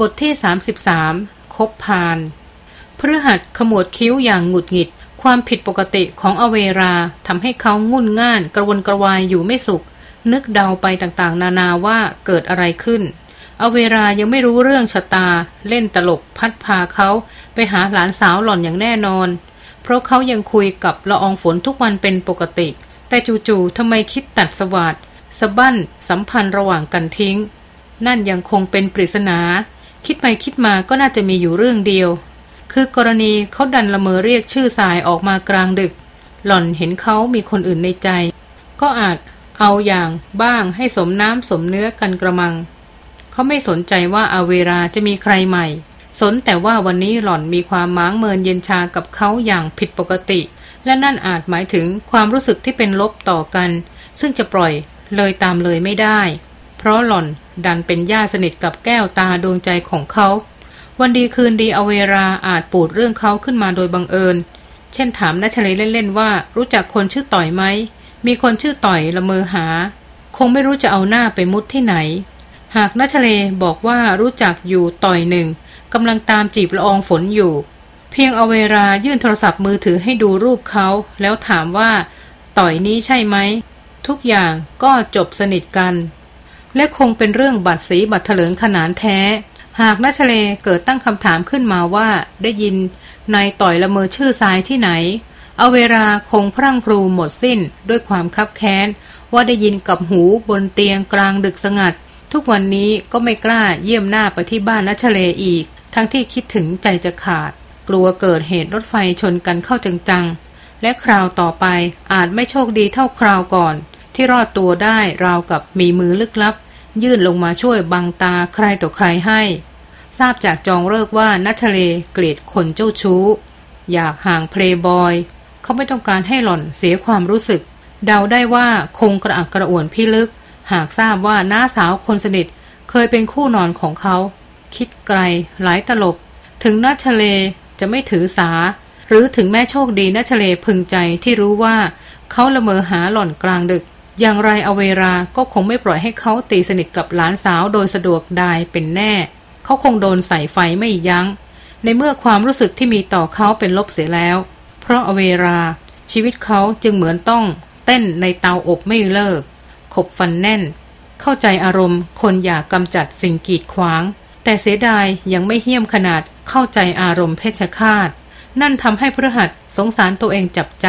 บทที่ 33 คบพานพฤหัสขมวดคิ้วอย่างหงุดหงิด ความผิดปกติของอเวราทำให้เขางุ่นง่านกระวนกระวายอยู่ไม่สุข นึกเดาไปต่างๆ นานาว่าเกิดอะไรขึ้น อเวรายังไม่รู้เรื่องชะตา เล่นตลกพัดพาเขาไปหาหลานสาวหล่อนอย่างแน่นอน เพราะเขายังคุยกับละอองฝนทุกวันเป็นปกติ แต่จู่ๆทำไมคิดตัดสวัสดสะบั้นสัมพันธ์ระหว่างกันทิ้ง นั่นยังคงเป็นปริศนา คิดไปคิดมาก็น่าจะมีอยู่เรื่องเดียว คือกรณีเขาดันละเมอเรียกชื่อสายออกมากลางดึก หล่อนเห็นเขามีคนอื่นในใจ ก็อาจเอาอย่างบ้างให้สมน้ำสมเนื้อกันกระมัง เขาไม่สนใจว่าอาเวราจะมีใครใหม่ สนแต่ว่าวันนี้หล่อนมีความม้างเมินเย็นชากับเขาอย่างผิดปกติ และนั่นอาจหมายถึงความรู้สึกที่เป็นลบต่อกัน ซึ่งจะปล่อยเลยตามเลยไม่ได้ เพราะหล่อน ดันเป็นญาติสนิทกับแก้วตาดวงใจของเขา วันดีคืนดีเอาเวราอาจปูดเรื่องเขาขึ้นมาโดยบังเอิญ เช่นถามนัชเลเล่นๆว่า รู้จักคนชื่อต่อยไหม มีคนชื่อต่อยละเมอหา คงไม่รู้จะเอาหน้าไปมุดที่ไหน หากนัชเลบอกว่ารู้จักอยู่ต่อยหนึ่งกำลังตามจีบละอองฝนอยู่ เพียงเอาเวรายื่นโทรศัพท์มือถือให้ดูรูปเขา แล้วถามว่า ต่อยนี้ใช่ไหมทุกอย่างก็จบสนิทกัน และคงเป็นเรื่องบัตรสีบัตรเถลิงขนานแท้ หากนัชเลเกิดตั้งคำถามขึ้นมาว่า ได้ยินนายต่อยละเมอชื่อทรายที่ไหน เอาเวลาคงพรั่งพรูหมดสิ้นด้วยความคับแค้น ว่าได้ยินกับหูบนเตียงกลางดึกสงัด ทุกวันนี้ก็ไม่กล้าเยี่ยมหน้าไปที่บ้านนัชเลอีก ทั้งที่คิดถึงใจจะขาด กลัวเกิดเหตุรถไฟชนกันเข้าจังๆและคราวต่อไปอาจไม่โชคดีเท่าคราวก่อน ที่รอดตัวได้ราวกับมีมือลึกลับ ยื่นลงมาช่วยบังตาใครต่อใครให้ ทราบจากจองเลิกว่านัชเลเกลียดคนเจ้าชู้ อยากห่างเพลย์บอย เขาไม่ต้องการให้หล่อนเสียความรู้สึก เดาได้ว่าคงกระอักกระอ่วนพี่ลึก หากทราบว่าน้าสาวคนสนิทเคยเป็นคู่นอนของเขา คิดไกลหลายตลบ ถึงนัชเลจะไม่ถือสา หรือถึงแม่โชคดีนัชเลพึงใจที่รู้ว่าเขาละเมอหาหล่อนกลางดึก อย่างไรอเวราก็คงไม่ปล่อยให้เขาตีสนิทกับหลานสาวโดยสะดวกได้เป็นแน่ เขาคงโดนใส่ไฟไม่ยัง้ง ในเมื่อความรู้สึกที่มีต่อเขาเป็นลบเสียแล้ว เพราะอเวราชีวิตเขาจึงเหมือนต้อง เต้นในเตาอบไม่เลิก ขบฟันแน่น เข้าใจอารมณ์ คนอยากกำจัดสิ่งกีดขวาง แต่เสียดายยังไม่เหี้ยมขนาดเข้าใจอารมณ์เพชฌฆาต นั่นทำให้พฤหัสสงสารตัวเองจับใจ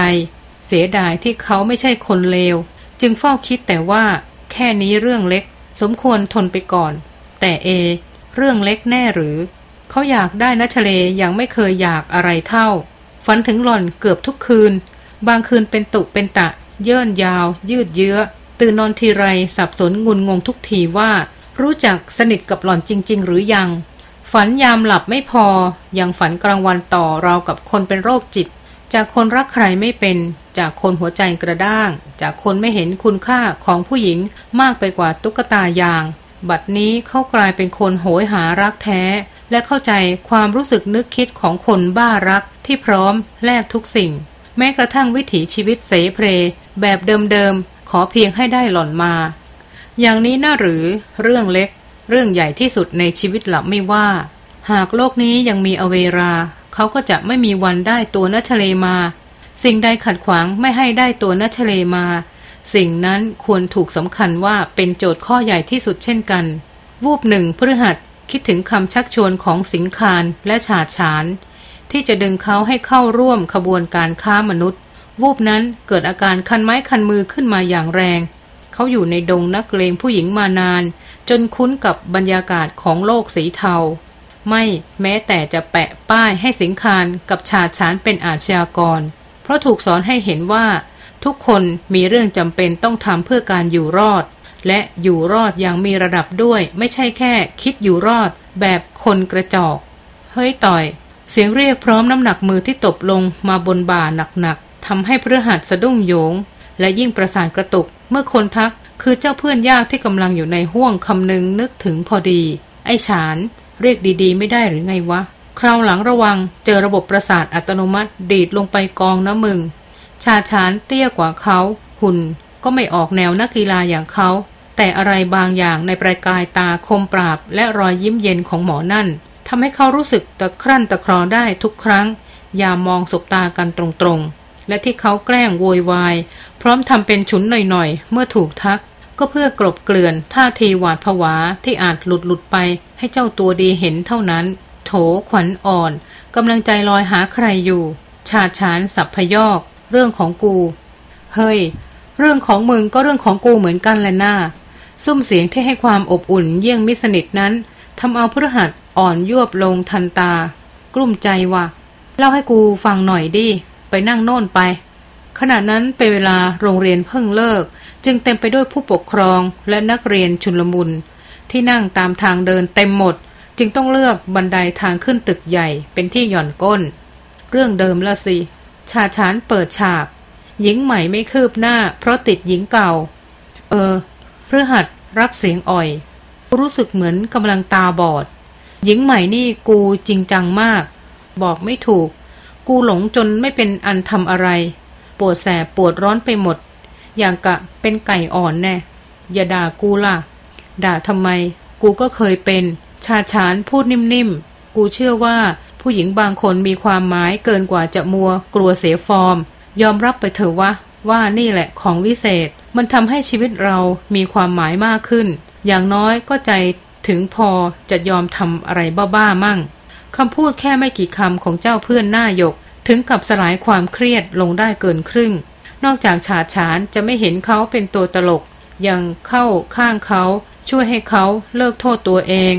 เสียดายที่เขาไม่ใช่คนเลว จึงเฝ้าคิดแต่ว่า แค่นี้เรื่องเล็ก สมควรทนไปก่อน แต่เอ เรื่องเล็กแน่หรือ เขาอยากได้นัชเลยังไม่เคยอยากอะไรเท่า ฝันถึงหล่อนเกือบทุกคืน บางคืนเป็นตุเป็นตะ เยื่นยาว ยืดเยื้อ ตื่นนอนทีไรสับสนงุนงงทุกทีว่า รู้จักสนิทกับหล่อนจริง ๆ หรือยัง ฝันยามหลับไม่พอ ยังฝันกลางวันต่อเรากับคนเป็นโรคจิต จากคนรักใครไม่เป็น จากคนหัวใจกระด้าง จากคนไม่เห็นคุณค่าของผู้หญิงมากไปกว่าตุ๊กตายาง บัดนี้เขากลายเป็นคนโหยหารักแท้ และเข้าใจความรู้สึกนึกคิดของคนบ้ารักที่พร้อมแลกทุกสิ่ง แม้กระทั่งวิถีชีวิตเสเพลแบบเดิมๆขอเพียงให้ได้หล่อนมา อย่างนี้น่าหรือเรื่องเล็ก เรื่องใหญ่ที่สุดในชีวิตหลับไม่ว่า หากโลกนี้ยังมีอเวราเขาก็จะไม่มีวันได้ตัวนัชเลมา สิ่งใดขัดขวางไม่ให้ได้ตัวนัชเลมา สิ่งนั้นควรถูกสำคัญว่าเป็นโจทย์ข้อใหญ่ที่สุดเช่นกัน วูบหนึ่งพฤหัสคิดถึงคำชักชวนของสิงคารและฉาดฉาน ที่จะดึงเขาให้เข้าร่วมขบวนการค้ามนุษย์ วูบนั้นเกิดอาการคันไม้คันมือขึ้นมาอย่างแรง เขาอยู่ในดงนักเลงผู้หญิงมานาน จนคุ้นกับบรรยากาศของโลกสีเทา ไม่แม้แต่จะแปะป้ายให้สิงคารกับฉาดฉานเป็นอาชญากร ราะถูกสอนให้เห็นว่า ทุกคนมีเรื่องจำเป็นต้องทำเพื่อการอยู่รอด และอยู่รอดอย่างมีระดับด้วย ไม่ใช่แค่ คิดอยู่รอด แบบคนกระจอก เฮ้ยต่อย เสียงเรียกพร้อมน้ำหนักมือที่ตบลงมาบนบ่าหนักๆทำให้พฤหัสสะดุ้งโยง และยิ่งประสานกระตุก เมื่อคนทักคือเจ้าเพื่อนยากที่กำลังอยู่ในห้วงคำนึงนึกถึงพอดี ไอ้ฉาน เรียกดีๆ ไม่ได้หรือไงวะ คราวหลังระวังเจอระบบประสาทอัตโนมัติดีดลงไปกองนะมึง ชาชานเตี้ยกว่าเขา หุ่นก็ไม่ออกแนวนักกีฬาอย่างเขา แต่อะไรบางอย่างในประกายตาคมปราบ และรอยยิ้มเย็นของหมอนั่นทำให้เขารู้สึกตะครั่นตะครอได้ทุกครั้งอย่ามองสบตากันตรงๆ และที่เขาแกล้งโวยวาย พร้อมทำเป็นฉุนหน่อยๆ เมื่อถูกทัก ก็เพื่อกลบเกลื่อนท่าทีหวาดผวาที่อาจหลุดหลุดไปให้เจ้าตัวดีเห็นเท่านั้น โถขวัญอ่อนกำลังใจลอยหาใครอยู่ ชาชานสับพยอก เรื่องของกู เฮ้ย เรื่องของมึงก็เรื่องของกูเหมือนกันแหละน้าซุ้มเสียงที่ให้ความอบอุ่นเยี่ยงมิสนิทนั้นทำเอาพฤหัสอ่อนยวบลงทันตา กลุ้มใจว่าเล่าให้กูฟังหน่อยดิ ไปนั่งโน่นไป ขณะนั้นเป็นเวลาโรงเรียนเพิ่งเลิก จึงเต็มไปด้วยผู้ปกครองและนักเรียนชุนลมุนที่นั่งตามทางเดินเต็มหมด จึงต้องเลือกบันไดาทางขึ้นตึกใหญ่เป็นที่หย่อนก้น เรื่องเดิมละสิ ชาชานเปิดฉาก หญิงใหม่ไม่คืบหน้า เพราะติดหญิงเก่า เออเพื่อหัดรับเสียงอ่อย รู้สึกเหมือนกำลังตาบอด หญิงใหม่นี่กูจริงจังมาก บอกไม่ถูก กูหลงจนไม่เป็นอันทำอะไร ปวดแสบปวดร้อนไปหมด อย่างกะเป็นไก่อ่อนแน่ อย่าด่ากูล่ะ ด่าทำไม กูก็เคยเป็น ชาชานพูดนิ่มๆ กูเชื่อว่าผู้หญิงบางคนมีความหมายเกินกว่าจะมัวกลัวเสียฟอร์ม ยอมรับไปเถอะวะ ว่านี่แหละของวิเศษ มันทำให้ชีวิตเรามีความหมายมากขึ้น อย่างน้อยก็ใจถึงพอจะยอมทำอะไรบ้าๆมั่งคำพูดแค่ไม่กี่คำของเจ้าเพื่อนหน้าหยก ถึงกับสลายความเครียดลงได้เกินครึ่ง นอกจากฉาดฉานจะไม่เห็นเขาเป็นตัวตลก ยังเข้าข้างเขาช่วยให้เขาเลิกโทษตัวเอง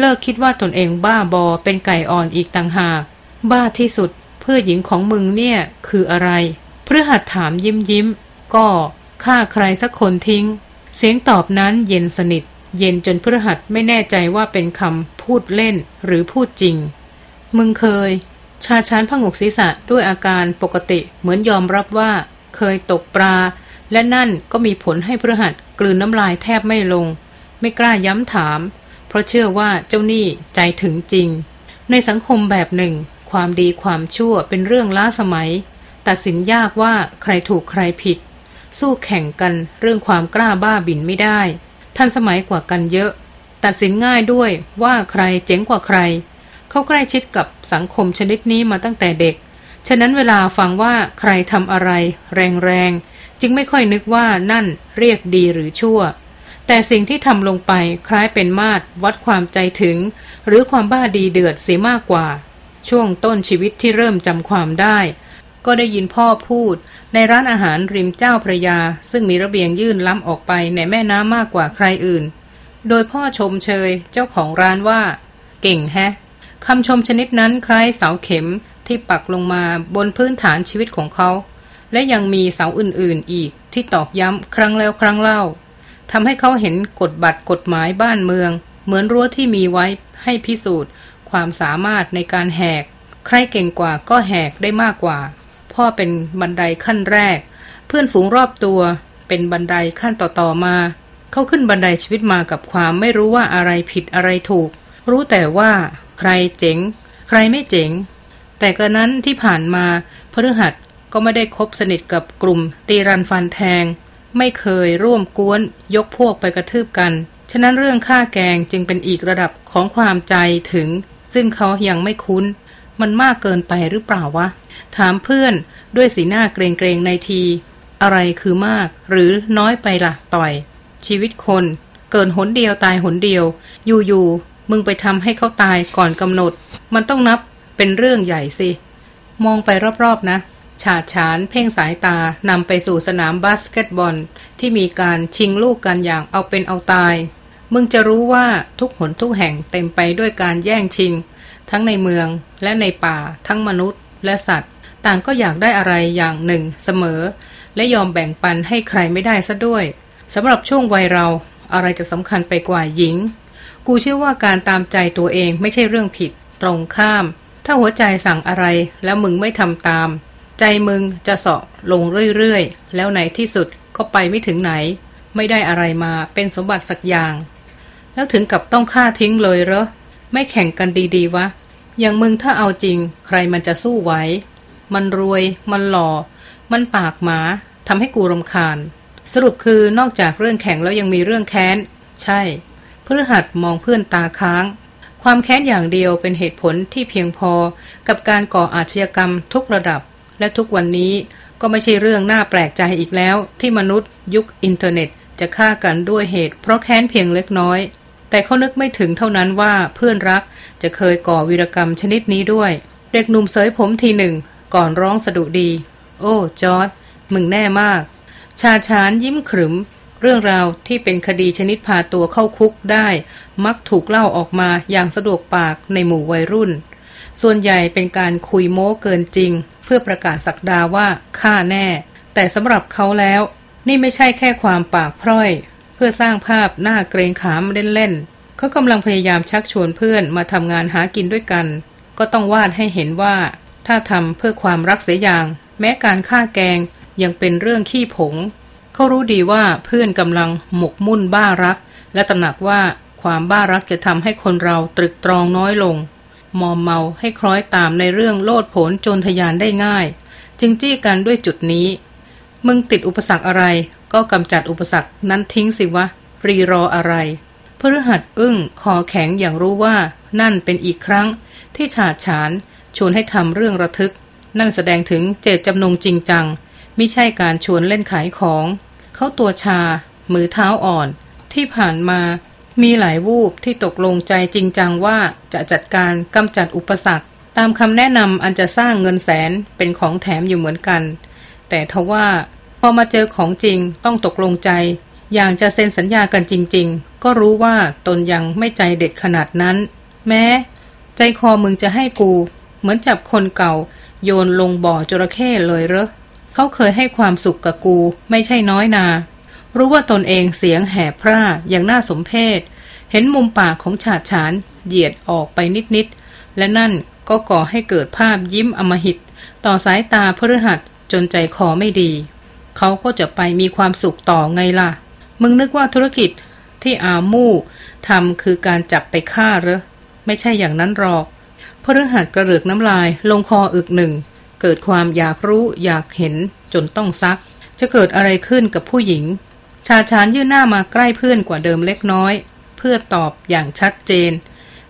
เลิกคิดว่าตนเองบ้าบอเป็นไก่อ่อนอีกต่างหาก บ้าที่สุด เพื่อหญิงของมึงเนี่ยคืออะไรเพื่อหัดถามยิ้มยิ้ม ก็ฆ่าใครสักคนทิ้ง เสียงตอบนั้นเย็นสนิท เย็นจนพฤหัสไม่แน่ใจว่าเป็นคำพูดเล่นหรือพูดจริง มึงเคย ชาชานพงกศีรษะด้วยอาการปกติเหมือนยอมรับว่า เคยตกปลา และนั่นก็มีผลให้พฤหัสกลืนน้ำลายแทบไม่ลง ไม่กล้าย้ำถาม เพราะเชื่อว่าเจ้าหนี้ใจถึงจริง ในสังคมแบบหนึ่ง ความดีความชั่วเป็นเรื่องล้าสมัย ตัดสินยากว่าใครถูกใครผิด สู้แข่งกันเรื่องความกล้าบ้าบินไม่ได้ ทันสมัยกว่ากันเยอะ ตัดสินง่ายด้วยว่าใครเจ๋งกว่าใคร เขาใกล้ชิดกับสังคมชนิดนี้มาตั้งแต่เด็ก ฉะนั้นเวลาฟังว่าใครทำอะไร แรงๆจึงไม่ค่อยนึกว่านั่นเรียกดีหรือชั่ว แต่สิ่งที่ทำลงไปคล้ายเป็นมาตรวัดความใจถึง หรือความบ้าดีเดือดเสียมากกว่า ช่วงต้นชีวิตที่เริ่มจำความได้ ก็ได้ยินพ่อพูด ในร้านอาหารริมเจ้าพระยา ซึ่งมีระเบียงยื่นล้ำออกไปในแม่น้ำมากกว่าใครอื่น โดยพ่อชมเชยเจ้าของร้านว่า เก่งแฮะคำชมชนิดนั้นคล้ายเสาเข็มที่ปักลงมาบนพื้นฐานชีวิตของเขา และยังมีเสาอื่นๆอีกที่ตอกย้ำครั้งแล้วครั้งเล่า ทำให้เขาเห็นกฎบัตรกฎหมายบ้านเมือง เหมือนรั้วที่มีไว้ให้พิสูจน์ ความสามารถในการแหก ใครเก่งกว่าก็แหกได้มากกว่า พ่อเป็นบันไดขั้นแรก เพื่อนฝูงรอบตัวเป็นบันไดขั้นต่อๆมา เขาขึ้นบันไดชีวิตมากับความไม่รู้ว่าอะไรผิดอะไรถูก รู้แต่ว่าใครเจ๋ง ใครไม่เจ๋ง แต่กระนั้นที่ผ่านมาพฤหัสก็ไม่ได้คบสนิทกับกลุ่มตีรันฟันแทง ไม่เคยร่วมกวนยกพวกไปกระทืบกัน ฉะนั้นเรื่องค่าแกงจึงเป็นอีกระดับของความใจถึง ซึ่งเขายังไม่คุ้น มันมากเกินไปหรือเปล่าวะ ถามเพื่อนด้วยสีหน้าเกรงเกรงในที อะไรคือมาก หรือน้อยไปละ่ะต่อย ชีวิตคน เกินหนเดียวตายหนเดียว อยู่ๆมึงไปทำให้เขาตายก่อนกำหนด มันต้องนับเป็นเรื่องใหญ่สิ มองไปรอบๆนะ ฉาดฉานเพ่งสายตานำไปสู่สนามบาสเกตบอล ที่มีการชิงลูกกันอย่างเอาเป็นเอาตาย มึงจะรู้ว่าทุกหนทุกแห่งเต็มไปด้วยการแย่งชิง ทั้งในเมืองและในป่า ทั้งมนุษย์และสัตว์ ต่างก็อยากได้อะไรอย่างหนึ่งเสมอ และยอมแบ่งปันให้ใครไม่ได้ซะด้วยสำหรับช่วงวัยเราอะไรจะสำคัญไปกว่าหญิง กูเชื่อว่าการตามใจตัวเองไม่ใช่เรื่องผิด ตรงข้าม ถ้าหัวใจสั่งอะไรแล้วมึงไม่ทำตาม ใจมึงจะเสาะลงเรื่อยๆ แล้วในที่สุดก็ไปไม่ถึงไหน ไม่ได้อะไรมาเป็นสมบัติสักอย่าง แล้วถึงกับต้องฆ่าทิ้งเลยเหรอ ไม่แข่งกันดีๆวะ อย่างมึงถ้าเอาจริง ใครมันจะสู้ไหว มันรวย มันหล่อ มันปากหมาทำให้กูรำคาญ สรุปคือนอกจากเรื่องแข่งแล้วยังมีเรื่องแค้น ใช่พฤหัสมองเพื่อนตาค้าง ความแค้นอย่างเดียวเป็นเหตุผลที่เพียงพอกับการก่ออาชญากรรมทุกระดับ และทุกวันนี้ก็ไม่ใช่เรื่องน่าแปลกใจอีกแล้ว ที่มนุษย์ยุคอินเทอร์เน็ต จะฆ่ากันด้วยเหตุ เพราะแค้นเพียงเล็กน้อย แต่เขานึกไม่ถึงเท่านั้นว่าเพื่อนรักจะเคยก่อวีรกรรมชนิดนี้ด้วย เด็กหนุ่มเสยผมทีหนึ่ง ก่อนร้องสดุดี โอ้จอร์ดมึงแน่มาก ชาชานยิ้มขรึม เรื่องราวที่เป็นคดีชนิดพาตัวเข้าคุกได้ มักถูกเล่าออกมาอย่างสะดวกปากในหมู่วัยรุ่น ส่วนใหญ่เป็นการคุยโม้เกินจริง พื่อประกาศสักดาว่าฆ่าแน่ แต่สำหรับเขาแล้ว นี่ไม่ใช่แค่ความปากพร่อย เพื่อสร้างภาพหน้าเกรงขามเล่นๆเขากำลังพยายามชักชวนเพื่อนมาทำงานหากินด้วยกัน ก็ต้องวาดให้เห็นว่า ถ้าทำเพื่อความรักเสียอย่าง แม้การฆ่าแกงยังเป็นเรื่องขี้ผงเขารู้ดีว่าเพื่อนกำลังหมกมุ่นบ้ารัก และตระหนักว่าความบ้ารักจะทำให้คนเราตรึกตรองน้อยลง มอมเมาให้คล้อยตามในเรื่องโลดโผนโจรทยานได้ง่าย จึงจี้กันด้วยจุดนี้ มึงติดอุปสรรคอะไร ก็กำจัดอุปสรรคนั้นทิ้งสิวะ รีรออะไรพฤหัสอึ้งคอแข็งอย่างรู้ว่า นั่นเป็นอีกครั้ง ที่ฉาดฉานชวนให้ทำเรื่องระทึก นั่นแสดงถึงเจตจำนงจริงจังไม่ใช่การชวนเล่นขายของ เขาตัวชา มือเท้าอ่อน ที่ผ่านมา มีหลายวูบที่ตกลงใจจริงจังว่าจะจัดการกำจัดอุปสรรค ตามคำแนะนำอันจะสร้างเงินแสนเป็นของแถมอยู่เหมือนกัน แต่ทว่าพอมาเจอของจริงต้องตกลงใจ อย่างจะเซ็นสัญญากันจริง ๆ ก็รู้ว่าตนยังไม่ใจเด็ดขนาดนั้น แม้ ใจคอมึงจะให้กู เหมือนจับคนเก่า โยนลงบ่อจระเข้เลยเหรอเขาเคยให้ความสุขกับกูไม่ใช่น้อยนา รู้ว่าตนเองเสียงแหบพร่าอย่างน่าสมเพชเห็นมุมปากของฉาดฉานเหยียดออกไปนิดๆ และนั่นก็ก่อให้เกิดภาพยิ้มอมหิต ต่อสายตาพฤหัสจนใจคอไม่ดี เขาก็จะไปมีความสุขต่อไงล่ะ มึงนึกว่าธุรกิจที่อามู่ทำคือการจับไปฆ่าเหรอไม่ใช่อย่างนั้นหรอกพฤหัสกระเรือกน้ำลายลงคออึกหนึ่ง เกิดความอยากรู้อยากเห็นจนต้องซัก จะเกิดอะไรขึ้นกับผู้หญิง ชาชานยื่นหน้ามาใกล้เพื่อนกว่าเดิมเล็กน้อย เพื่อตอบอย่างชัดเจน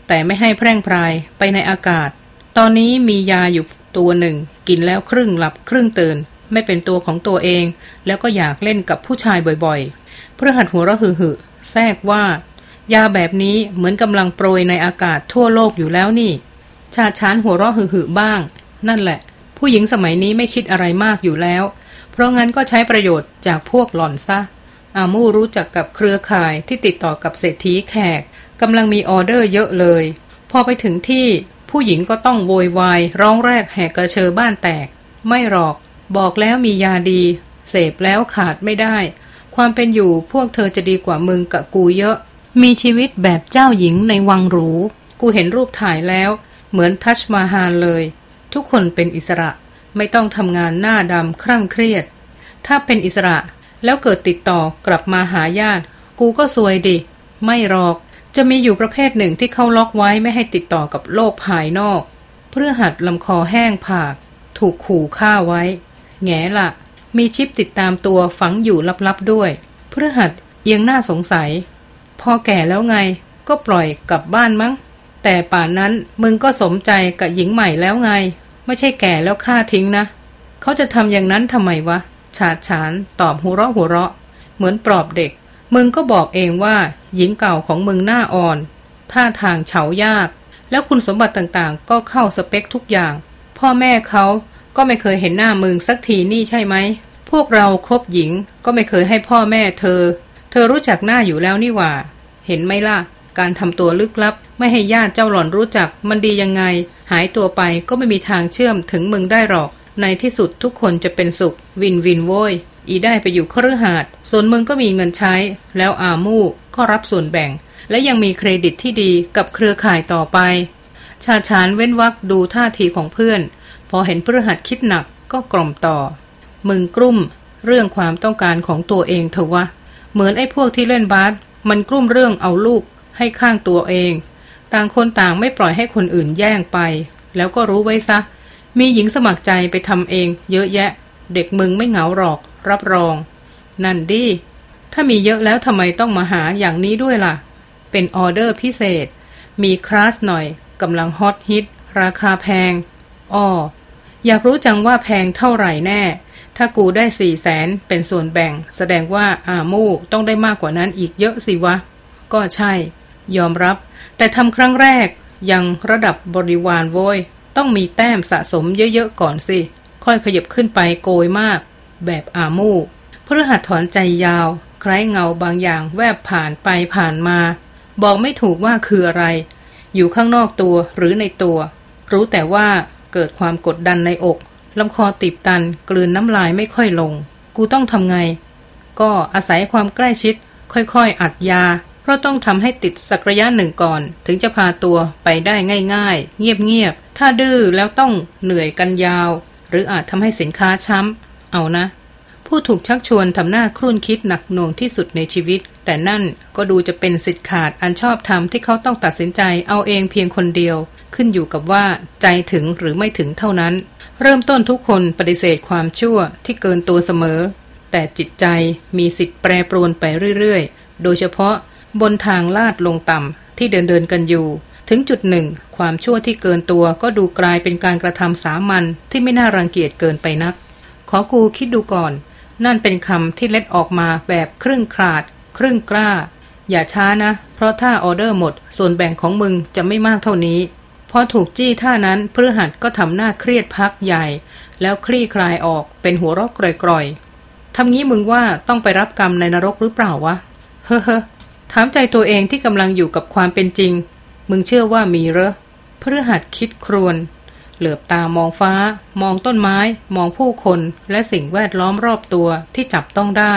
แต่ไม่ให้แพร่งพรายไปในอากาศ ตอนนี้มียาอยู่ตัวหนึ่ง กินแล้วครึ่งหลับครึ่งตื่น ไม่เป็นตัวของตัวเอง แล้วก็อยากเล่นกับผู้ชายบ่อยๆ เพื่อหัดหัวเราะหึ่แทรกว่า ยาแบบนี้เหมือนกำลังโปรยในอากาศทั่วโลกอยู่แล้วนี่ ชาชานหัวเราะหึ่บ้าง นั่นแหละ ผู้หญิงสมัยนี้ไม่คิดอะไรมากอยู่แล้ว เพราะงั้นก็ใช้ประโยชน์จากพวกหล่อนซะ อามูรู้จักกับเครือข่ายที่ติดต่อกับเศรษฐีแขกกำลังมีออเดอร์เยอะเลย พอไปถึงที่ผู้หญิงก็ต้องโวยวายร้องแรกแหกกระเชอบ้านแตก ไม่หรอก บอกแล้วมียาดี เสพแล้วขาดไม่ได้ ความเป็นอยู่พวกเธอจะดีกว่ามึงกับกูเยอะ มีชีวิตแบบเจ้าหญิงในวังหรู กูเห็นรูปถ่ายแล้ว เหมือนทัชมาฮาเลย ทุกคนเป็นอิสระไม่ต้องทำงานหน้าดำคร่ำเครียด ถ้าเป็นอิสระ แล้วเกิดติดต่อกลับมาหาญาติ กูก็ซวยดิ ไม่หรอก จะมีอยู่ประเภทหนึ่งที่เขาล็อกไว้ไม่ให้ติดต่อกับโลกภายนอก เพื่อหัดลำคอแห้งผาก ถูกขู่ฆ่าไว้ แง่ละ มีชิปติดตามตัวฝังอยู่ลับๆด้วย เพื่อหัดเอียงหน้าสงสัย พอแก่แล้วไง ก็ปล่อยกลับบ้านมั้ง แต่ป่านนั้นมึงก็สมใจกับหญิงใหม่แล้วไง ไม่ใช่แก่แล้วฆ่าทิ้งนะ เขาจะทำอย่างนั้นทำไมวะ ฉาดฉานตอบหัวเราะหัวเราะ เหมือนปลอบเด็ก มึงก็บอกเองว่า หญิงเก่าของมึงหน้าอ่อน ท่าทางเฉายาก แล้วคุณสมบัติต่างๆ ก็เข้าสเปคทุกอย่าง พ่อแม่เขาก็ไม่เคยเห็นหน้ามึงสักทีนี่ใช่ไหม พวกเราครบหญิงก็ไม่เคยให้พ่อแม่เธอ เธอรู้จักหน้าอยู่แล้วนี่ว่า เห็นไหมล่ะ การทำตัวลึกลับ ไม่ให้ญาติเจ้าหล่อนรู้จักมันดียังไง หายตัวไปก็ไม่มีทางเชื่อมถึงมึงได้หรอก ในที่สุดทุกคนจะเป็นสุข วินวินโวยอีได้ไปอยู่ครือหาด ส่วนมึงก็มีเงินใช้ แล้วอามู่ก็รับส่วนแบ่ง และยังมีเครดิตที่ดีกับเครือข่ายต่อไป ชาชานเว้นวักดูท่าทีของเพื่อน พอเห็นพฤหัสคิดหนักก็กล่อมต่อ มึงกลุ่มเรื่องความต้องการของตัวเองเถอะวะ เหมือนไอ้พวกที่เล่นบาสมันกลุ่มเรื่องเอาลูกให้ข้างตัวเอง ต่างคนต่างไม่ปล่อยให้คนอื่นแย่งไป แล้วก็รู้ไว้ซะ มีหญิงสมัครใจไปทำเอง เยอะแยะ เด็กมึงไม่เหงาหรอก รับรอง นั่นดิ ถ้ามีเยอะแล้วทำไมต้องมาหาอย่างนี้ด้วยล่ะ เป็นออเดอร์พิเศษ มีคลาสหน่อยกำลังฮอตฮิตราคาแพงอ้ออยากรู้จังว่าแพงเท่าไหร่แน่ ถ้ากูได้สี่แสนเป็นส่วนแบ่ง แสดงว่าอามูต้องได้มากกว่านั้นอีกเยอะสิวะ ก็ใช่ ยอมรับ แต่ทำครั้งแรกยังระดับบริวารโวย ต้องมีแต้มสะสมเยอะๆก่อนสิ ค่อยขยับขึ้นไปโกยมาก แบบอามูเพื่อหัดถอนใจยาว คล้ายเงาบางอย่างแวบผ่านไปผ่านมา บอกไม่ถูกว่าคืออะไร อยู่ข้างนอกตัวหรือในตัว รู้แต่ว่าเกิดความกดดันในอกลำคอติบตันกลืนน้ำลายไม่ค่อยลง กูต้องทำไง ก็อาศัยความใกล้ชิด ค่อยๆ อัดยา เพราะต้องทำให้ติดสักระยะหนึ่งก่อน ถึงจะพาตัวไปได้ง่าย ๆ เงียบๆ ถ้าดื้อแล้วต้องเหนื่อยกันยาว หรืออาจทำให้สินค้าช้ำ เอานะ ผู้ถูกชักชวนทำหน้าครุ่นคิดหนักหน่วงที่สุดในชีวิต แต่นั่นก็ดูจะเป็นสิทธิ์ขาดอันชอบธรรมที่เขาต้องตัดสินใจเอาเองเพียงคนเดียว ขึ้นอยู่กับว่าใจถึงหรือไม่ถึงเท่านั้น เริ่มต้นทุกคนปฏิเสธความชั่วที่เกินตัวเสมอ แต่จิตใจมีสิทธิ์แปรปรวนไปเรื่อยๆ โดยเฉพาะ บนทางลาดลงต่ำที่เดินเดินกันอยู่ ถึงจุดหนึ่ง ความชั่วที่เกินตัวก็ดูกลายเป็นการกระทำสามัญที่ไม่น่ารังเกียจเกินไปนัก ขอกูคิดดูก่อน นั่นเป็นคำที่เล็ดออกมาแบบครึ่งคราด ครึ่งกล้า อย่าช้านะ เพราะถ้าออเดอร์หมด ส่วนแบ่งของมึงจะไม่มากเท่านี้พอถูกจี้ท่านั้นพฤหัสก็ทำหน้าเครียดพักใหญ่ แล้วคลี่คลายออกเป็นหัวรอกกร่อยๆทำงี้มึงว่าต้องไปรับกรรมในนรกหรือเปล่าวะ เฮ้อ ถามใจตัวเองที่กำลังอยู่กับความเป็นจริง มึงเชื่อว่ามีเหรอเพฤหัสคิดครวน เหลือบตามองฟ้า มองต้นไม้ มองผู้คน และสิ่งแวดล้อมรอบตัวที่จับต้องได้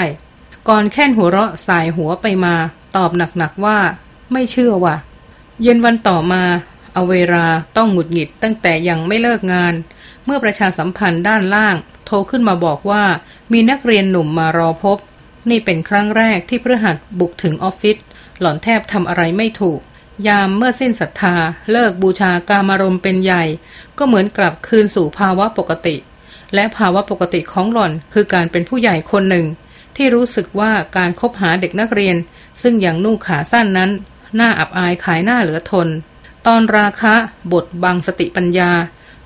ก่อนแค่นหัวเราะสายหัวไปมา ตอบหนักๆว่า ไม่เชื่อว่ะ เย็นวันต่อมา เอาเวลาต้องหงุดหงิดตั้งแต่ยังไม่เลิกงาน เมื่อประชาสัมพันธ์ด้านล่าง โทรขึ้นมาบอกว่า มีนักเรียนหนุ่มมารอพบ นี่เป็นครั้งแรกที่พฤหัสบุกถึงออฟฟิศหล่อนแทบทำอะไรไม่ถูก ยามเมื่อสิ้นศรัทธา เลิกบูชากามารมเป็นใหญ่ ก็เหมือนกลับคืนสู่ภาวะปกติ และภาวะปกติของหล่อนคือการเป็นผู้ใหญ่คนหนึ่ง ที่รู้สึกว่าการคบหาเด็กนักเรียน ซึ่งยังนุ่งขาสั้นนั้นน่าอับอายขายหน้าเหลือทน ตอนราคะ บทบังสติปัญญา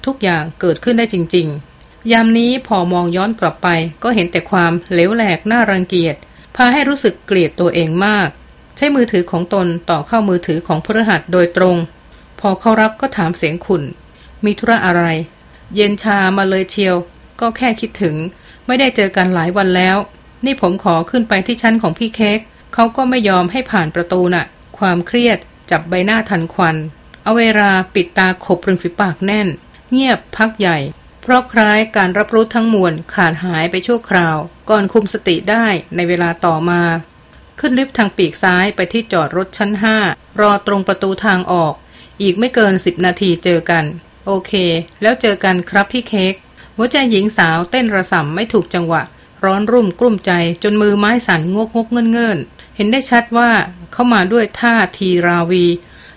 ทุกอย่างเกิดขึ้นได้จริง ๆ ยามนี้พอมองย้อนกลับไป ก็เห็นแต่ความเหลวแหลกน่ารังเกียจ พาให้รู้สึกเกลียดตัวเองมาก ใช้มือถือของตนต่อเข้ามือถือของพฤหัสโดยตรง พอเขารับก็ถามเสียงขุนมีธุระอะไร เย็นชามาเลยเชียว ก็แค่คิดถึง ไม่ได้เจอกันหลายวันแล้ว นี่ผมขอขึ้นไปที่ชั้นของพี่เค้กเขาก็ไม่ยอมให้ผ่านประตูน่ะ ความเครียดจับใบหน้าทันควัน เอาเวลาปิดตาขบริมฝีปากแน่น เงียบพักใหญ่ เพราะคล้ายการรับรู้ทั้งมวลขาดหายไปชั่วคราว ก่อนคุมสติได้ในเวลาต่อมา ขึ้นลิฟต์ทางปีกซ้ายไปที่จอดรถชั้นห้ารอตรงประตูทางออก อีกไม่เกินสิบนาทีเจอกัน โอเค แล้วเจอกันครับพี่เค้กหัวใจหญิงสาวเต้นระส่ำไม่ถูกจังหวะ ร้อนรุ่มกลุ้มใจจนมือไม้สั่นงกงกเงินเงินเห็นได้ชัดว่าเข้ามาด้วยท่าทีราวี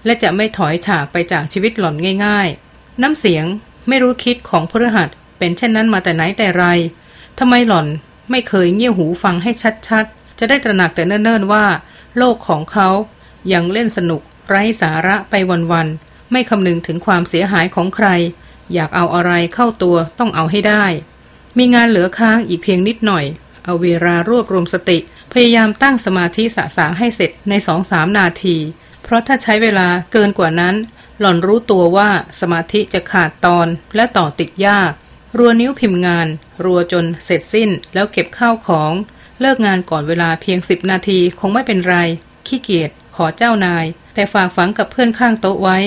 และจะไม่ถอยฉากไปจากชีวิตหล่อนง่าย ๆ น้ำเสียง ไม่รู้คิดของพฤหัสเป็นเช่นนั้นมาแต่ไหนแต่ไรทำไมหล่อนไม่เคยเงี่ยหูฟังให้ชัดๆ จะได้ตระหนักแต่เนิ่นๆว่า โลกของเขายังเล่นสนุก ไร้สาระไปวันๆ ไม่คำนึงถึงความเสียหายของใคร อยากเอาอะไรเข้าตัวต้องเอาให้ได้ มีงานเหลือค้างอีกเพียงนิดหน่อย เอาเวลารวบรวมสติ พยายามตั้งสมาธิสะสางให้เสร็จในสองสามนาที เพราะถ้าใช้เวลาเกินกว่านั้น หล่อนรู้ตัวว่าสมาธิจะขาดตอนและต่อติดยาก รัวนิ้วพิมพ์งาน รัวจนเสร็จสิ้นแล้วเก็บข้าวของ เลิกงานก่อนเวลาเพียงสิบนาทีคงไม่เป็นไร ขี้เกียจขอเจ้านาย แต่ฝากฝังกับเพื่อนข้างโต๊ะไว้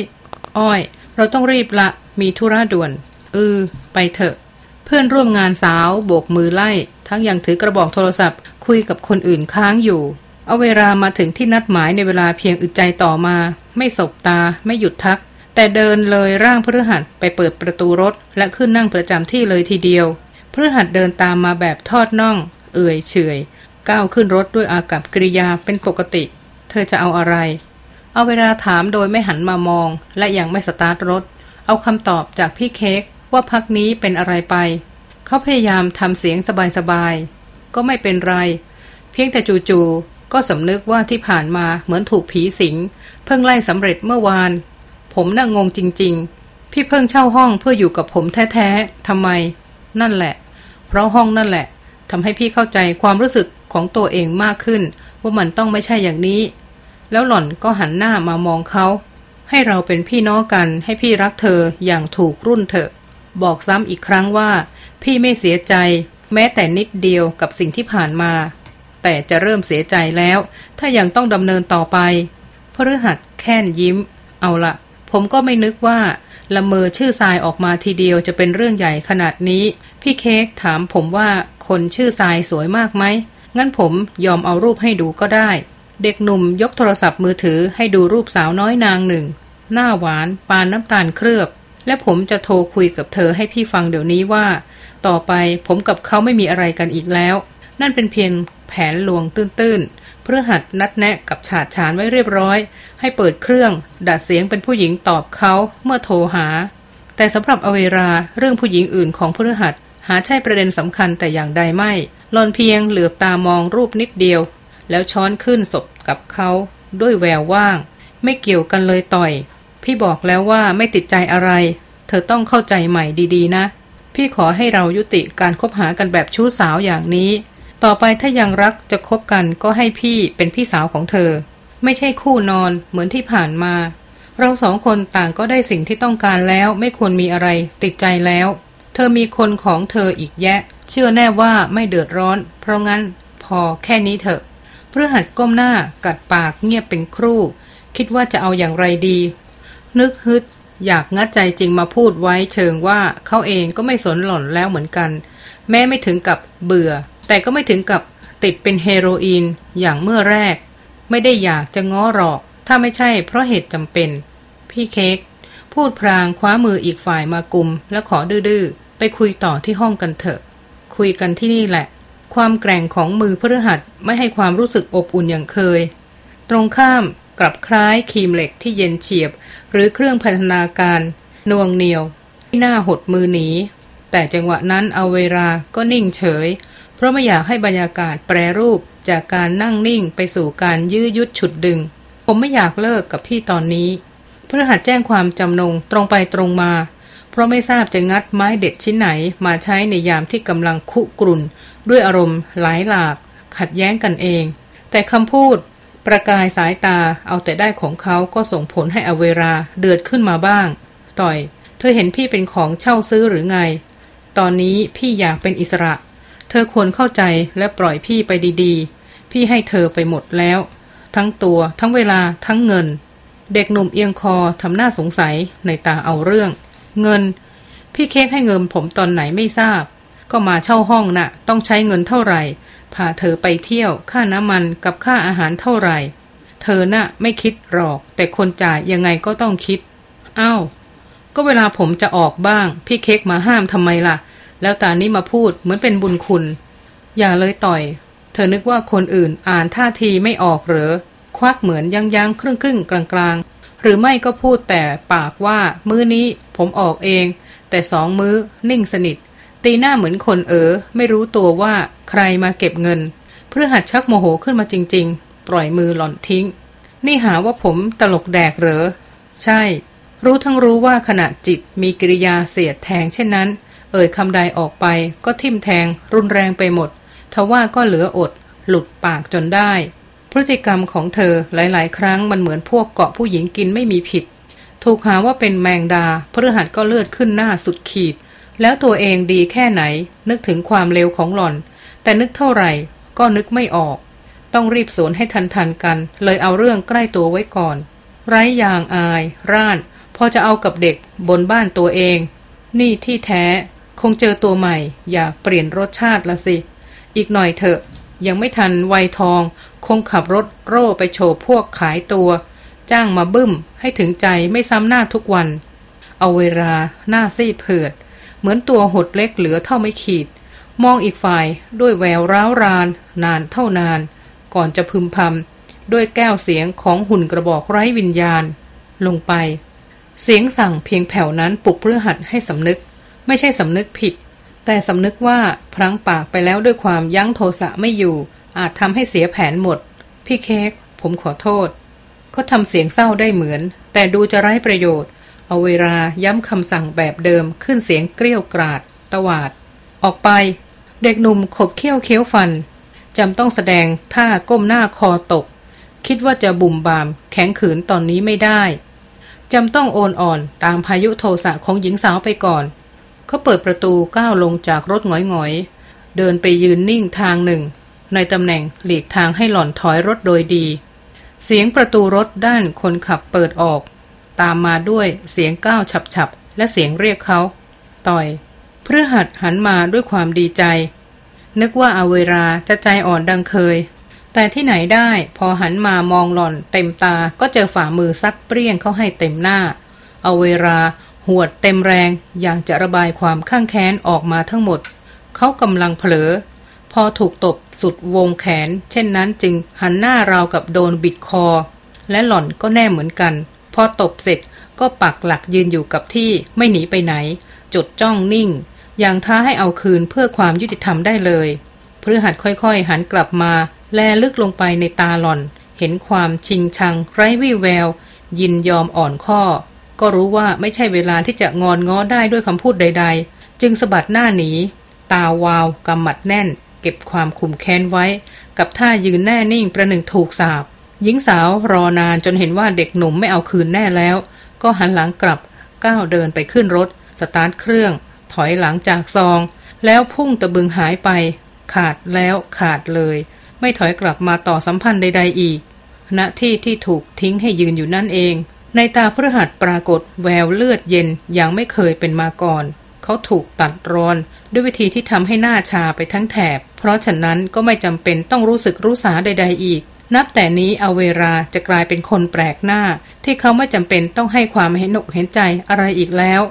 อ้อย เราต้องรีบละ มีธุระด่วนเออไปเถอะ เพื่อนร่วมงานสาวโบกมือไล่ ทั้งยังถือกระบอกโทรศัพท์ คุยกับคนอื่นค้างอยู่ เอาเวลามาถึงที่นัดหมายในเวลาเพียงอึดใจต่อมา ไม่สบตา ไม่หยุดทัก แต่เดินเลยร่างพฤหัสไปเปิดประตูรถ และขึ้นนั่งประจำที่เลยทีเดียวพฤหัสเดินตามมาแบบทอดน่อง เอื่อยเฉยก้าวขึ้นรถด้วยอากับกริยาเป็นปกติ เธอจะเอาอะไร เอาเวลาถามโดยไม่หันมามอง และยังไม่สตาร์ทรถ เอาคำตอบจากพี่เค้กว่าพักนี้เป็นอะไรไป เขาพยายามทำเสียงสบายๆก็ไม่เป็นไร เพียงแต่จู่ๆ ก็สำนึกว่าที่ผ่านมาเหมือนถูกผีสิง เพิ่งไล่สำเร็จเมื่อวาน ผมน่างงจริง ๆ พี่เพิ่งเช่าห้องเพื่ออยู่กับผมแท้ๆทำไม นั่นแหละ เพราะห้องนั่นแหละทำให้พี่เข้าใจความรู้สึกของตัวเองมากขึ้น ว่ามันต้องไม่ใช่อย่างนี้ แล้วหล่อนก็หันหน้ามามองเขา ให้เราเป็นพี่น้องกันให้พี่รักเธออย่างถูกรุ่นเถอะ บอกซ้ำอีกครั้งว่า พี่ไม่เสียใจ แม้แต่นิดเดียวกับสิ่งที่ผ่านมา แต่จะเริ่มเสียใจแล้ว ถ้ายังต้องดำเนินต่อไปพฤหัสแค่นยิ้ม เอาละผมก็ไม่นึกว่า ละเมอชื่อทรายออกมาทีเดียวจะเป็นเรื่องใหญ่ขนาดนี้ พี่เค้กถามผมว่าคนชื่อทรายสวยมากไหม งั้นผมยอมเอารูปให้ดูก็ได้ เด็กหนุ่มยกโทรศัพท์มือถือให้ดูรูปสาวน้อยนางหนึ่ง หน้าหวานปานน้ำตาลเคลือบ และผมจะโทรคุยกับเธอให้พี่ฟังเดี๋ยวนี้ว่า ต่อไปผมกับเขาไม่มีอะไรกันอีกแล้ว นั่นเป็นเพียงแผนลวงตื้นๆ เพื่อหัดนัดแนะกับฉาดฉานไว้เรียบร้อย ให้เปิดเครื่องดัดเสียงเป็นผู้หญิงตอบเขาเมื่อโทรหา แต่สำหรับอเวราเรื่องผู้หญิงอื่นของพฤหัสหาใช่ประเด็นสำคัญแต่อย่างใดไม่หลอนเพียงเหลือบตามองรูปนิดเดียว แล้วช้อนขึ้นศพกับเขาด้วยแววว่าง ไม่เกี่ยวกันเลยต่อย พี่บอกแล้วว่าไม่ติดใจอะไร เธอต้องเข้าใจใหม่ดีๆนะ พี่ขอให้เรายุติการคบหากันแบบชู้สาวอย่างนี้ ต่อไปถ้ายังรักจะคบกันก็ให้พี่เป็นพี่สาวของเธอ ไม่ใช่คู่นอนเหมือนที่ผ่านมา เราสองคนต่างก็ได้สิ่งที่ต้องการแล้วไม่ควรมีอะไรติดใจแล้ว เธอมีคนของเธออีกแยะ เชื่อแน่ว่าไม่เดือดร้อน เพราะงั้นพอแค่นี้เถอะเพื่อหัดก้มหน้ากัดปากเงียบเป็นครู่ คิดว่าจะเอาอย่างไรดี นึกฮึดอยากงัดใจจริงมาพูดไว้เชิงว่าเขาเองก็ไม่สนหล่อนแล้วเหมือนกัน แม้ไม่ถึงกับเบื่อ แต่ก็ไม่ถึงกับติดเป็นเฮโรอีนอย่างเมื่อแรก ไม่ได้อยากจะง้อหรอก ถ้าไม่ใช่เพราะเหตุจำเป็น พี่เค้กพูดพรางคว้ามืออีกฝ่ายมากุม และขอดื้อไปคุยต่อที่ห้องกันเถอะ คุยกันที่นี่แหละ ความแกร่งของมือพฤหัสไม่ให้ความรู้สึกอบอุ่นอย่างเคย ตรงข้ามกลับคล้ายครีมเหล็กที่เย็นเฉียบ หรือเครื่องพันธนาการนวงเหนียวที่หน้าหดมือหนีแต่จังหวะนั้นเอาเวลาก็นิ่งเฉย ราะไม่อยากให้บรรยากาศแปรรูปจากการนั่งนิ่งไปสู่การยื้อยุดฉุดดึง ผมไม่อยากเลิกกับพี่ตอนนี้พฤหัสแจ้งความจำนงตรงไปตรงมา เพราะไม่ทราบจะงัดไม้เด็ดชิ้นไหนมาใช้ในยามที่กำลังคุกรุ่น ด้วยอารมณ์หลายหลาก ขัดแย้งกันเอง แต่คำพูด ประกายสายตาเอาแต่ได้ของเขาก็ส่งผลให้อเวราเดือดขึ้นมาบ้าง ต่อย เธอเห็นพี่เป็นของเช่าซื้อหรือไง ตอนนี้พี่อยากเป็นอิสระ เธอควรเข้าใจและปล่อยพี่ไปดีๆ พี่ให้เธอไปหมดแล้ว ทั้งตัว ทั้งเวลา ทั้งเงิน เด็กหนุ่มเอียงคอทำหน้าสงสัยในตาเอาเรื่อง เงิน พี่เค้กให้เงินผมตอนไหนไม่ทราบ ก็มาเช่าห้องนะ่ะ ต้องใช้เงินเท่าไหร่ พาเธอไปเที่ยว ค่าน้ำมันกับค่าอาหารเท่าไหร่ เธอน่ะไม่คิดหรอก แต่คนจ่ายยังไงก็ต้องคิด อ้าว ก็เวลาผมจะออกบ้าง พี่เค้กมาห้ามทำไมล่ะ แล้วตานี้มาพูดเหมือนเป็นบุญคุณ อย่าเลยต่อย เธอนึกว่าคนอื่นอ่านท่าทีไม่ออกหรือ ควักเหมือนยังยังครึ่งครึ่งกลางกลางหรือไม่ก็พูดแต่ปากว่า มื้อนี้ผมออกเอง แต่สองมื้อนิ่งสนิท ตีหน้าเหมือนคนเออไม่รู้ตัวว่าใครมาเก็บเงิน เพื่อหัดชักโมโหขึ้นมาจริง ๆ ปล่อยมือหล่อนทิ้ง นี่หาว่าผมตลกแดกเหรอ ใช่ รู้ทั้งรู้ว่าขณะจิตมีกิริยาเสียดแทงเช่นนั้น เอ่ยคำใดออกไปก็ทิ่มแทงรุนแรงไปหมด ทว่าก็เหลืออด หลุดปากจนได้ พฤติกรรมของเธอหลาย ๆ ครั้งมันเหมือนพวกเกาะผู้หญิงกินไม่มีผิด ถูกหาว่าเป็นแมงดาพฤหัสก็เลือดขึ้นหน้าสุดขีด แล้วตัวเองดีแค่ไหน นึกถึงความเลวของหล่อน แต่นึกเท่าไหร่ก็นึกไม่ออก ต้องรีบสวนให้ทันทันกัน เลยเอาเรื่องใกล้ตัวไว้ก่อน ไร้ยางอาย ร่าน พอจะเอากับเด็กบนบ้านตัวเอง นี่ที่แท้ คงเจอตัวใหม่ อยากเปลี่ยนรสชาติละสิ อีกหน่อยเถอะ ยังไม่ทันวัยทอง คงขับรถโร่ไปโชว์พวกขายตัว จ้างมาบึ้ม ให้ถึงใจไม่ซ้ำหน้าทุกวัน เอาเวลาหน้าซีดเผือดเหมือนตัวหดเล็กเหลือเท่าไม่ขีด มองอีกฝ่ายด้วยแววร้าวราน นานเท่านาน ก่อนจะพึมพำด้วยแก้วเสียงของหุ่นกระบอกไร้วิญญาณ ลงไป เสียงสั่งเพียงแผ่วนั้นปลุกเพื่อหัดให้สำนึก ไม่ใช่สำนึกผิด แต่สำนึกว่าพลั้งปากไปแล้วด้วยความยั้งโทสะไม่อยู่ อาจทำให้เสียแผนหมด พี่เค้กผมขอโทษเขาทำเสียงเศร้าได้เหมือน แต่ดูจะไร้ประโยชน์ เอาเวลาย้ำคำสั่งแบบเดิมขึ้นเสียงเกลี้ยวกราด ตวาด ออกไป เด็กหนุ่มขบเคี้ยวเคี้ยวฟันจำต้องแสดงท่าก้มหน้าคอตก คิดว่าจะบุ่มบาม แข็งขืนตอนนี้ไม่ได้จำต้องโอนอ่อนตามพายุโทสะของหญิงสาวไปก่อน เขาเปิดประตูก้าวลงจากรถหงอยๆ เดินไปยืนนิ่งทางหนึ่ง ในตำแหน่งหลีกทางให้หล่อนถอยรถโดยดี เสียงประตูรถด้านคนขับเปิดออก ตามมาด้วยเสียงก้าวฉับๆ และเสียงเรียกเขา ต่อยเพื่อหัดหันมาด้วยความดีใจ นึกว่าอาเวราจะใจอ่อนดังเคย แต่ที่ไหนได้พอหันมามองหล่อนเต็มตาก็เจอฝ่ามือซัดเปรี้ยงเข้าให้เต็มหน้าอาเวลา หวดเต็มแรงอย่างจะระบายความข้างแค้นออกมาทั้งหมด เขากำลังเผลอ พอถูกตบสุดวงแขน เช่นนั้นจึงหันหน้าราวกับโดนบิดคอ และหล่อนก็แน่เหมือนกัน พอตบเสร็จก็ปักหลักยืนอยู่กับที่ไม่หนีไปไหน จดจ้องนิ่ง อย่างท้าให้เอาคืนเพื่อความยุติธรรมได้เลยพฤหัสค่อยๆ หันกลับมา แลลึกลงไปในตาหล่อน เห็นความชิงชังไร้วี่แวว ยินยอมอ่อนข้อ ก็รู้ว่าไม่ใช่เวลาที่จะงอนง้อได้ด้วยคำพูดใด ๆ จึงสะบัดหน้าหนี ตาวาวกำมัดแน่น เก็บความขุมแค้นไว้ กับท่ายืนแน่นิ่งประหนึ่งถูกสาบหญิงสาวรอนานจนเห็นว่าเด็กหนุ่มไม่เอาคืนแน่แล้ว ก็หันหลังกลับก้าวเดินไปขึ้นรถ สตาร์ทเครื่อง ถอยหลังจากซอง แล้วพุ่งตะบึงหายไป ขาดแล้วขาดเลย ไม่ถอยกลับมาต่อสัมพันธ์ใด ๆ อีกณที่ที่ถูกทิ้งให้ยืนอยู่นั่นเอง ในตาพฤหัสปรากฏแววเลือดเย็นอย่างไม่เคยเป็นมาก่อน เขาถูกตัดรอนด้วยวิธีที่ทำให้หน้าชาไปทั้งแถบ เพราะฉะนั้นก็ไม่จำเป็นต้องรู้สึกรู้สาใด ๆ อีก นับแต่นี้เอาเวลาจะกลายเป็นคนแปลกหน้า ที่เขาไม่จำเป็นต้องให้ความเห็นอกเห็นใจอะไรอีกแล้ว